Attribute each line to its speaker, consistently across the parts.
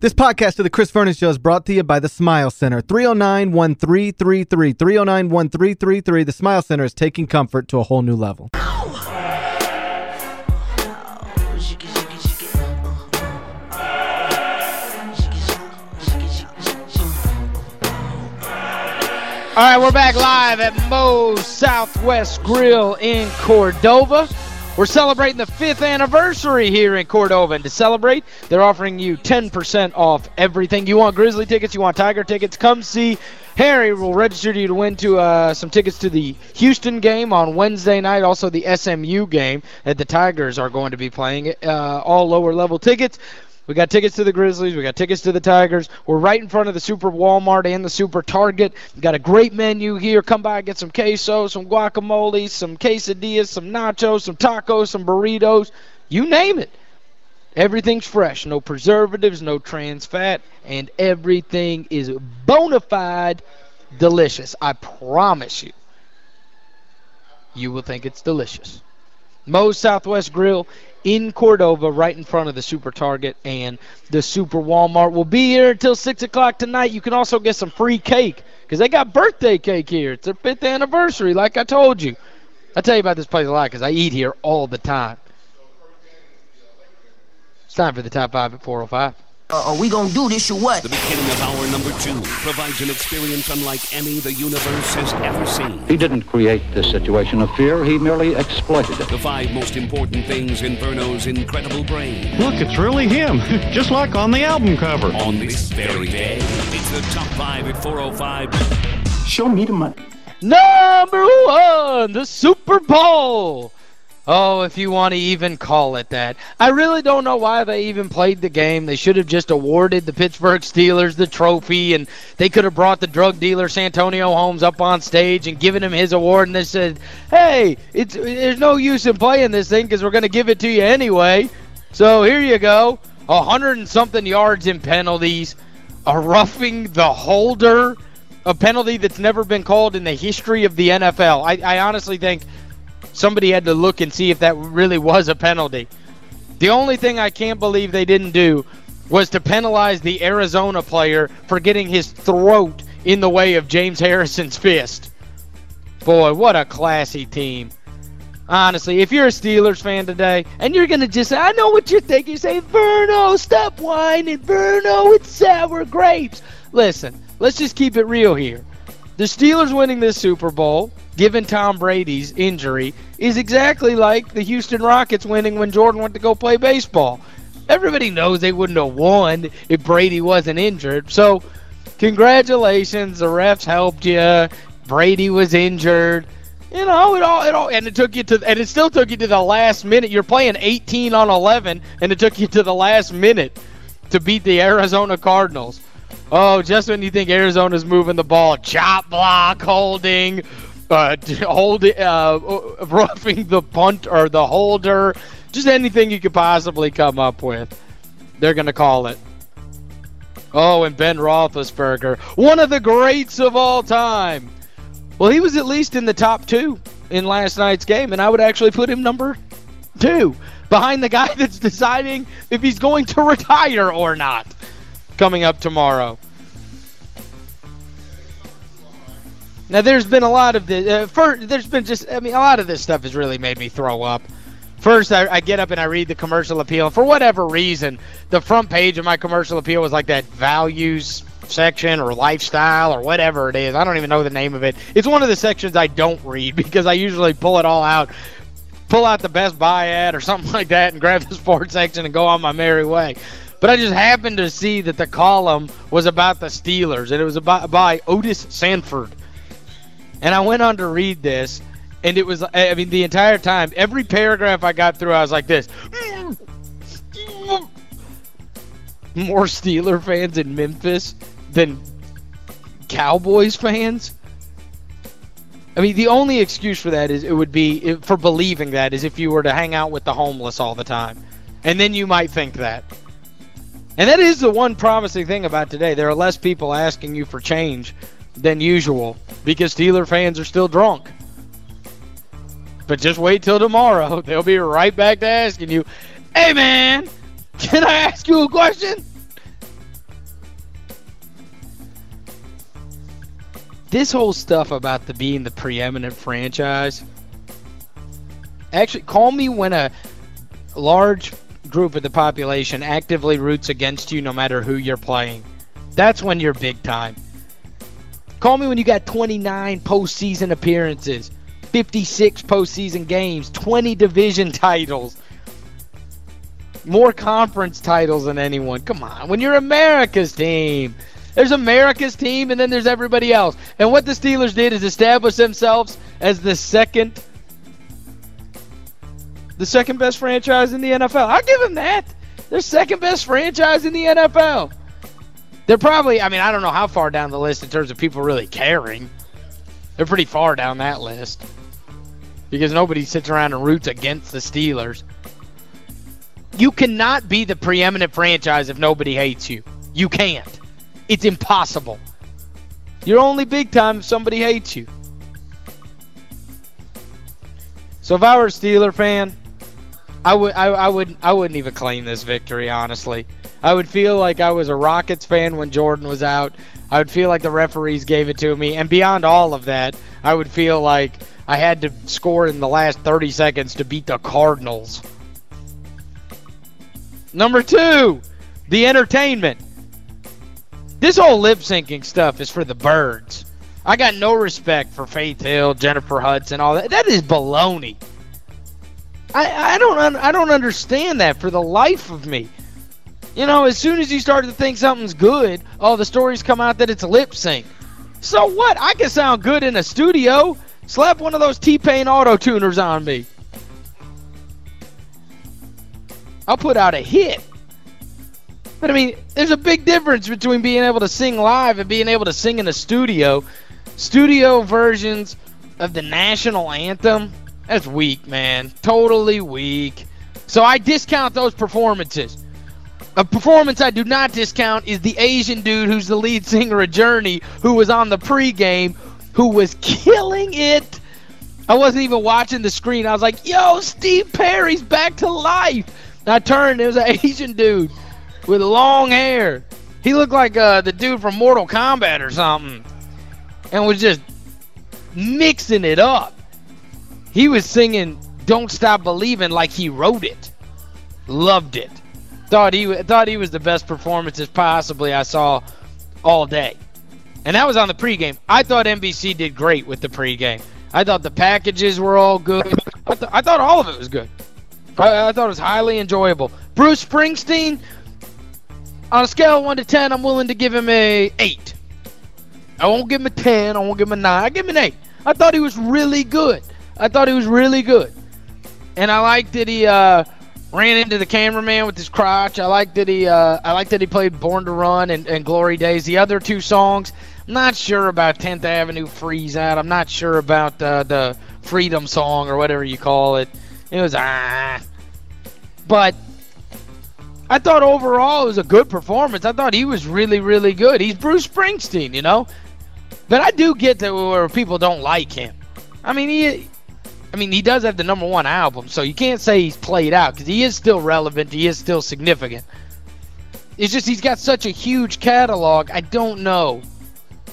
Speaker 1: This podcast of the Chris Vernon Show is brought to you by the Smile Center. 309-1333. 309-1333. The Smile Center is taking comfort to a whole new level.
Speaker 2: All right, we're back live at Moe's Southwest Grill in Cordova. We're celebrating the fifth anniversary here in Cordova. And to celebrate, they're offering you 10% off everything. You want Grizzly tickets, you want Tiger tickets, come see Harry We'll register you to win to uh, some tickets to the Houston game on Wednesday night, also the SMU game that the Tigers are going to be playing. Uh, all lower level tickets. We got tickets to the Grizzlies. We got tickets to the Tigers. We're right in front of the Super Walmart and the Super Target. We got a great menu here. Come by and get some queso, some guacamole, some quesadillas, some nachos, some tacos, some burritos. You name it. Everything's fresh. No preservatives, no trans fat, and everything is bona fide delicious. I promise you. You will think it's delicious. Moe's Southwest Grill in Cordova, right in front of the Super Target and the Super Walmart. We'll be here until 6 o'clock tonight. You can also get some free cake because they got birthday cake here. It's their fifth anniversary, like I told you. I tell you about this place a lot because I eat here all the time. It's time for the top five at 405.
Speaker 3: Uh, are we gonna do this or what?
Speaker 4: The beginning of hour number two provides an experience unlike any the universe has ever seen.
Speaker 5: He didn't create this situation of fear, he merely exploited it.
Speaker 4: The five most important things in Verno's incredible brain.
Speaker 6: Look, it's really him, just like on the album cover.
Speaker 4: On this very day, it's the top five at 405.
Speaker 3: Show me the money.
Speaker 2: Number one, the Super Bowl. Oh, if you want to even call it that. I really don't know why they even played the game. They should have just awarded the Pittsburgh Steelers the trophy, and they could have brought the drug dealer Santonio Holmes up on stage and given him his award, and they said, hey, it's there's no use in playing this thing because we're going to give it to you anyway. So here you go. A hundred and something yards in penalties. A roughing the holder. A penalty that's never been called in the history of the NFL. I, I honestly think – somebody had to look and see if that really was a penalty. The only thing I can't believe they didn't do was to penalize the Arizona player for getting his throat in the way of James Harrison's fist. Boy, what a classy team. Honestly, if you're a Steelers fan today, and you're going to just say, I know what you're thinking. You say, Verno, stop whining. Verno, it's sour grapes. Listen, let's just keep it real here. The Steelers winning this Super Bowl given Tom Brady's injury, is exactly like the Houston Rockets winning when Jordan went to go play baseball. Everybody knows they wouldn't have won if Brady wasn't injured. So, congratulations. The refs helped you. Brady was injured. You know, it all, it all, and it took you to, and it still took you to the last minute. You're playing 18 on 11, and it took you to the last minute to beat the Arizona Cardinals. Oh, just when you think Arizona's moving the ball, chop block, holding, uh, holding, uh, roughing the punt or the holder, just anything you could possibly come up with. They're going to call it. Oh, and Ben Roethlisberger, one of the greats of all time. Well, he was at least in the top two in last night's game, and I would actually put him number two behind the guy that's deciding if he's going to retire or not coming up tomorrow. Now, there's been a lot of this. Uh, first, there's been just, I mean, a lot of this stuff has really made me throw up. First, I, I get up and I read the commercial appeal. For whatever reason, the front page of my commercial appeal was like that values section or lifestyle or whatever it is. I don't even know the name of it. It's one of the sections I don't read because I usually pull it all out, pull out the Best Buy ad or something like that and grab the sports section and go on my merry way. But I just happened to see that the column was about the Steelers, and it was about by Otis Sanford. And I went on to read this, and it was, I mean, the entire time, every paragraph I got through, I was like this. More Steeler fans in Memphis than Cowboys fans? I mean, the only excuse for that is it would be, for believing that, is if you were to hang out with the homeless all the time. And then you might think that. And that is the one promising thing about today. There are less people asking you for change than usual because Steeler fans are still drunk. But just wait till tomorrow. They'll be right back to asking you, hey man, can I ask you a question? This whole stuff about the being the preeminent franchise. Actually, call me when a large group of the population actively roots against you no matter who you're playing. That's when you're big time. Call me when you got 29 postseason appearances, 56 postseason games, 20 division titles, more conference titles than anyone. Come on. When you're America's team, there's America's team and then there's everybody else. And what the Steelers did is establish themselves as the second the second best franchise in the NFL. I'll give them that. They're second best franchise in the NFL. They're probably, I mean, I don't know how far down the list in terms of people really caring. They're pretty far down that list. Because nobody sits around and roots against the Steelers. You cannot be the preeminent franchise if nobody hates you. You can't. It's impossible. You're only big time if somebody hates you. So if I were a Steeler fan, I would I, I would I wouldn't even claim this victory honestly. I would feel like I was a Rockets fan when Jordan was out. I would feel like the referees gave it to me and beyond all of that, I would feel like I had to score in the last 30 seconds to beat the Cardinals. Number 2, the entertainment. This whole lip syncing stuff is for the birds. I got no respect for Faith Hill, Jennifer Hudson, all that. That is baloney. I, I don't I don't understand that for the life of me. You know, as soon as you start to think something's good, all the stories come out that it's lip sync. So what? I can sound good in a studio. Slap one of those T-Pain auto tuners on me. I'll put out a hit. But I mean, there's a big difference between being able to sing live and being able to sing in a studio. Studio versions of the national anthem that's weak, man. Totally weak. So I discount those performances. A performance I do not discount is the Asian dude who's the lead singer of Journey, who was on the pregame, who was killing it. I wasn't even watching the screen. I was like, yo, Steve Perry's back to life. And I turned, it was an Asian dude with long hair. He looked like uh, the dude from Mortal Kombat or something. And was just mixing it up. He was singing Don't Stop Believing like he wrote it. Loved it. Thought he thought he was the best performances possibly I saw all day. And that was on the pregame. I thought NBC did great with the pregame. I thought the packages were all good. I, th I thought all of it was good. I, I thought it was highly enjoyable. Bruce Springsteen, on a scale of 1 to 10, I'm willing to give him a 8. I won't give him a 10. I won't give him a 9. I give him an 8. I thought he was really good. I thought he was really good. And I liked that he uh, ran into the cameraman with his crotch. I liked that he uh, I liked that he played Born to Run and, and Glory Days. The other two songs, I'm not sure about 10th Avenue Freeze Out. I'm not sure about uh, the Freedom song or whatever you call it. It was ah. But I thought overall it was a good performance. I thought he was really, really good. He's Bruce Springsteen, you know? But I do get that where people don't like him. I mean, he I mean, he does have the number one album, so you can't say he's played out because he is still relevant. He is still significant. It's just he's got such a huge catalog. I don't know.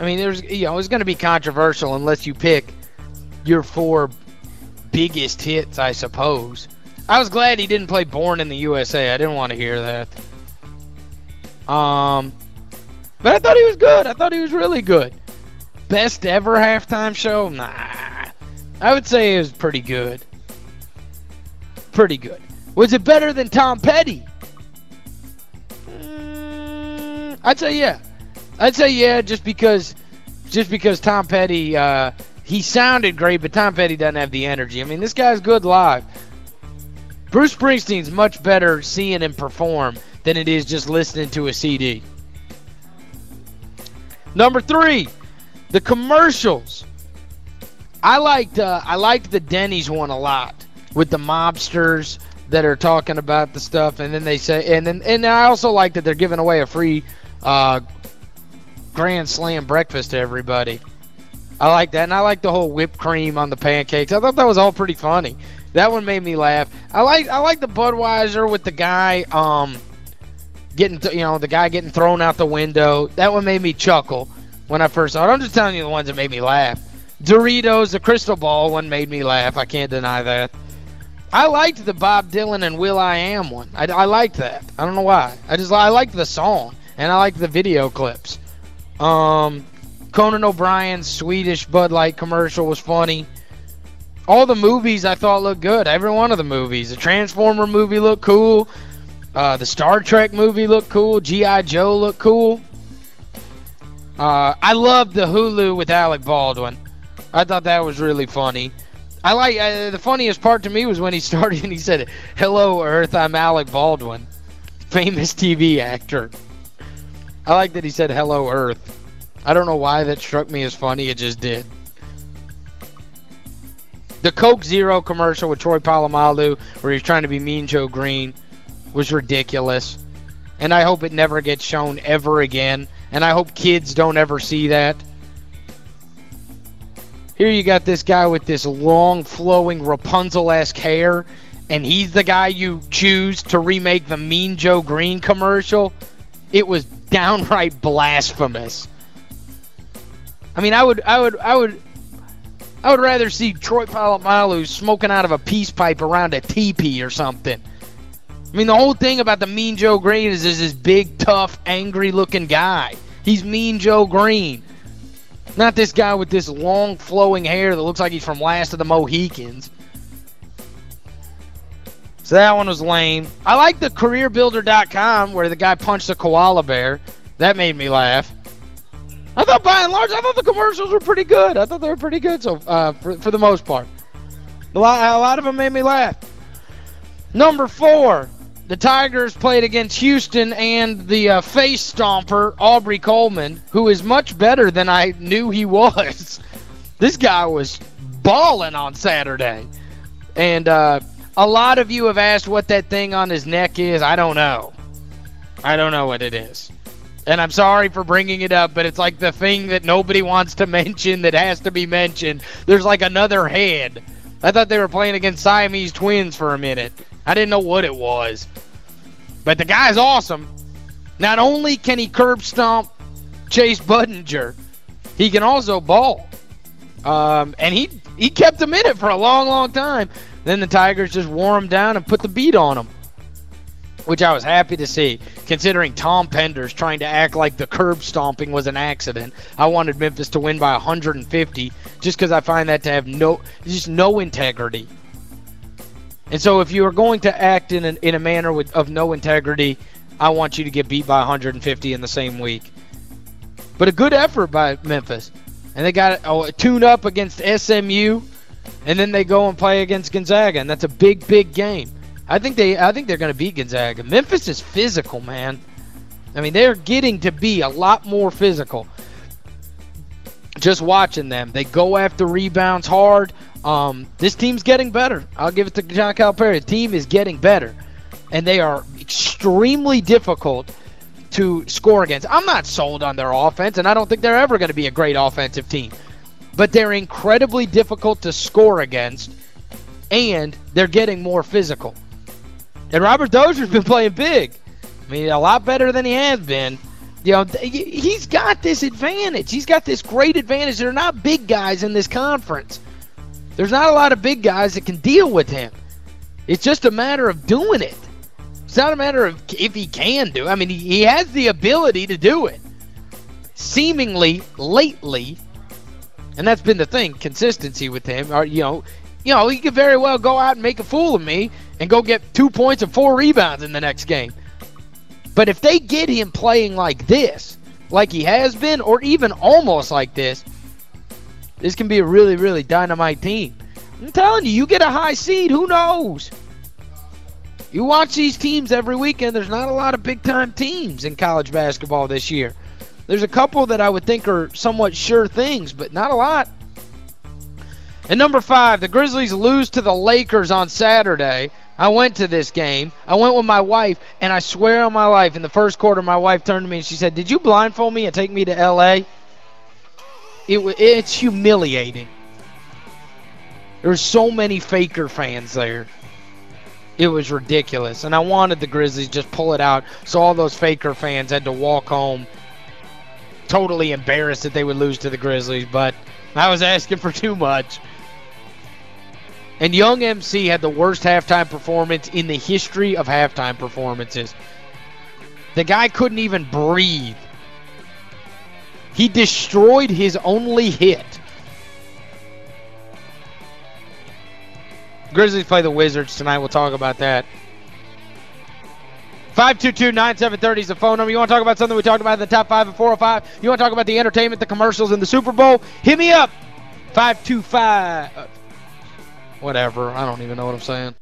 Speaker 2: I mean, there's you know it's going to be controversial unless you pick your four biggest hits, I suppose. I was glad he didn't play Born in the USA. I didn't want to hear that. Um, but I thought he was good. I thought he was really good. Best ever halftime show? Nah. I would say it was pretty good. Pretty good. Was it better than Tom Petty? Mm, I'd say yeah. I'd say yeah, just because, just because Tom Petty, uh, he sounded great, but Tom Petty doesn't have the energy. I mean, this guy's good live. Bruce Springsteen's much better seeing him perform than it is just listening to a CD. Number three, the commercials. I liked uh, I liked the Denny's one a lot with the mobsters that are talking about the stuff, and then they say, and then and I also like that they're giving away a free uh, Grand Slam breakfast to everybody. I like that, and I like the whole whipped cream on the pancakes. I thought that was all pretty funny. That one made me laugh. I like I like the Budweiser with the guy um getting you know the guy getting thrown out the window. That one made me chuckle. when I first saw it. I'm just telling you the ones that made me laugh. Doritos, the Crystal Ball one made me laugh. I can't deny that. I liked the Bob Dylan and Will I Am one. I, I liked that. I don't know why. I just I liked the song and I liked the video clips. Um, Conan O'Brien's Swedish Bud Light commercial was funny. All the movies I thought looked good. Every one of the movies. The Transformer movie looked cool. Uh, the Star Trek movie looked cool. G.I. Joe looked cool. Uh, I loved the Hulu with Alec Baldwin. I thought that was really funny. I like uh, the funniest part to me was when he started and he said, "Hello Earth, I'm Alec Baldwin, famous TV actor." I like that he said "Hello Earth." I don't know why that struck me as funny. It just did. The Coke Zero commercial with Troy Polamalu, where he's trying to be Mean Joe Greene, was ridiculous. And I hope it never gets shown ever again. And I hope kids don't ever see that. Here you got this guy with this long, flowing, Rapunzel-esque hair, and he's the guy you choose to remake the Mean Joe Greene commercial. It was downright blasphemous. I mean, I would, I would, I would, I would rather see Troy Polamalu smoking out of a peace pipe around a teepee or something. I mean, the whole thing about the Mean Joe Greene is, is this big, tough, angry-looking guy. He's Mean Joe Greene. Not this guy with this long, flowing hair that looks like he's from Last of the Mohicans. So that one was lame. I like the CareerBuilder.com where the guy punched a koala bear. That made me laugh. I thought by and large, I thought the commercials were pretty good. I thought they were pretty good so uh, for, for the most part. A lot, a lot of them made me laugh. Number four, the Tigers played against Houston and the uh, face stomper, Aubrey Coleman, who is much better than I knew he was. this guy was balling on Saturday. And uh, a lot of you have asked what that thing on his neck is. I don't know. I don't know what it is. And I'm sorry for bringing it up, but it's like the thing that nobody wants to mention that has to be mentioned. There's like another head. I thought they were playing against Siamese twins for a minute. I didn't know what it was. But the guy's awesome. Not only can he curb stomp Chase Budinger, he can also ball. Um, and he he kept him in it for a long, long time. Then the Tigers just wore him down and put the beat on him. Which I was happy to see, considering Tom Penders trying to act like the curb stomping was an accident. I wanted Memphis to win by 150 just because I find that to have no just no integrity. And so if you are going to act in, an, in a manner with, of no integrity, I want you to get beat by 150 in the same week. But a good effort by Memphis. And they got oh, tune up against SMU, and then they go and play against Gonzaga, and that's a big, big game. I think they I think they're going to beat Gonzaga. Memphis is physical, man. I mean, they're getting to be a lot more physical. Just watching them. They go after rebounds hard. Um, this team's getting better. I'll give it to John Calipari. The team is getting better. And they are extremely difficult to score against. I'm not sold on their offense, and I don't think they're ever going to be a great offensive team. But they're incredibly difficult to score against, and they're getting more physical. And Robert Dozier's been playing big. I mean, a lot better than he has been. You know, he's got this advantage. He's got this great advantage. There are not big guys in this conference. There's not a lot of big guys that can deal with him. It's just a matter of doing it. It's not a matter of if he can do. I mean, he, he has the ability to do it. Seemingly, lately, and that's been the thing, consistency with him. Or, you know, you know, he could very well go out and make a fool of me and go get two points and four rebounds in the next game. But if they get him playing like this, like he has been, or even almost like this, this can be a really, really dynamite team. I'm telling you, you get a high seed, who knows? You watch these teams every weekend, there's not a lot of big-time teams in college basketball this year. There's a couple that I would think are somewhat sure things, but not a lot. And number five, the Grizzlies lose to the Lakers on Saturday. I went to this game. I went with my wife, and I swear on my life, in the first quarter, my wife turned to me and she said, Did you blindfold me and take me to L.A.? It, it's humiliating. There's so many Faker fans there. It was ridiculous. And I wanted the Grizzlies just pull it out so all those Faker fans had to walk home totally embarrassed that they would lose to the Grizzlies, but I was asking for too much. And Young MC had the worst halftime performance in the history of halftime performances. The guy couldn't even breathe. He destroyed his only hit. Grizzlies play the Wizards tonight. We'll talk about that. 522-9730 is the phone number. You want to talk about something we talked about in the top 5 and 405? You want to talk about the entertainment, the commercials, and the Super Bowl? Hit me up. 525. Uh, whatever. I don't even know what I'm saying.